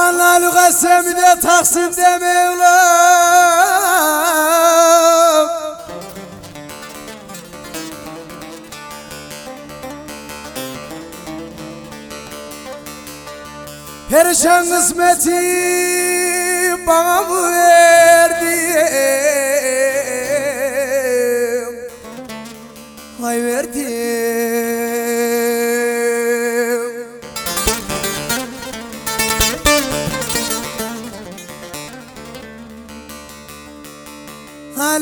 Aman lalu kasemi de taksim de Mevlam Perişan kısmeti bana mı verdi?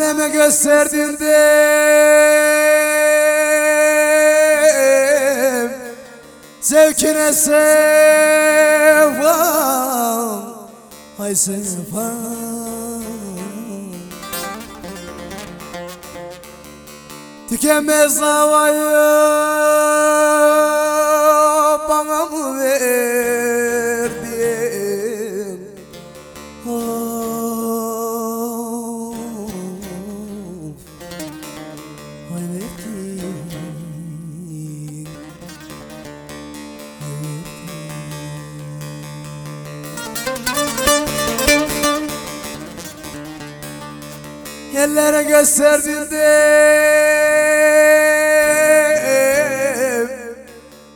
Aleme gösterdin Zevkine sevvam Hay sevvam Tükenmez havayı Yerlere gösterdin de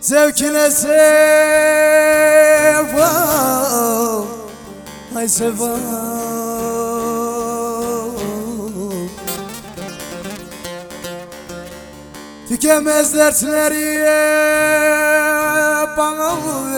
Zevkine sevvam Ay sevvam Tükenmez dertleri bana mı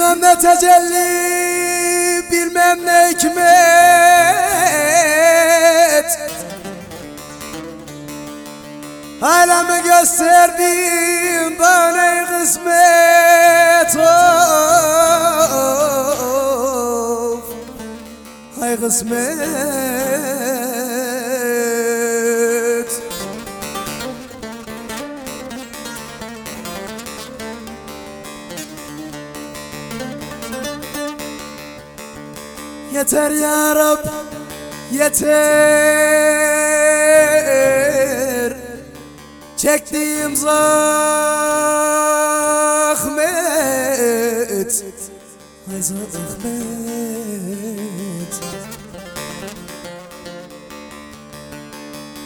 Bilmem ne tecelli, bilmem ne hikmet. Aleme gösterdiğin bana kısmet? Of Hay kısmet Yeter ya Rab yeter Çektiğim zahmet Ay zahmet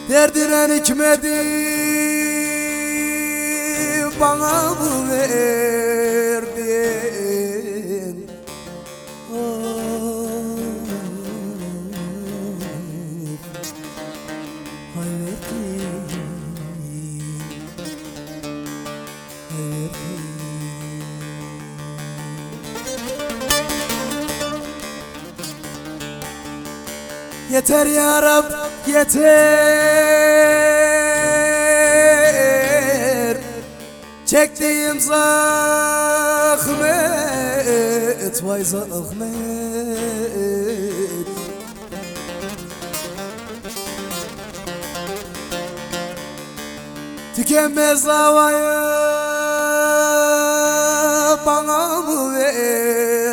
Derdine hikmeti bana mı verdin? Yeter ya Rab yeter. Çektiğim zahmet Vay zahmet. Tükenmez havayı bana mı ver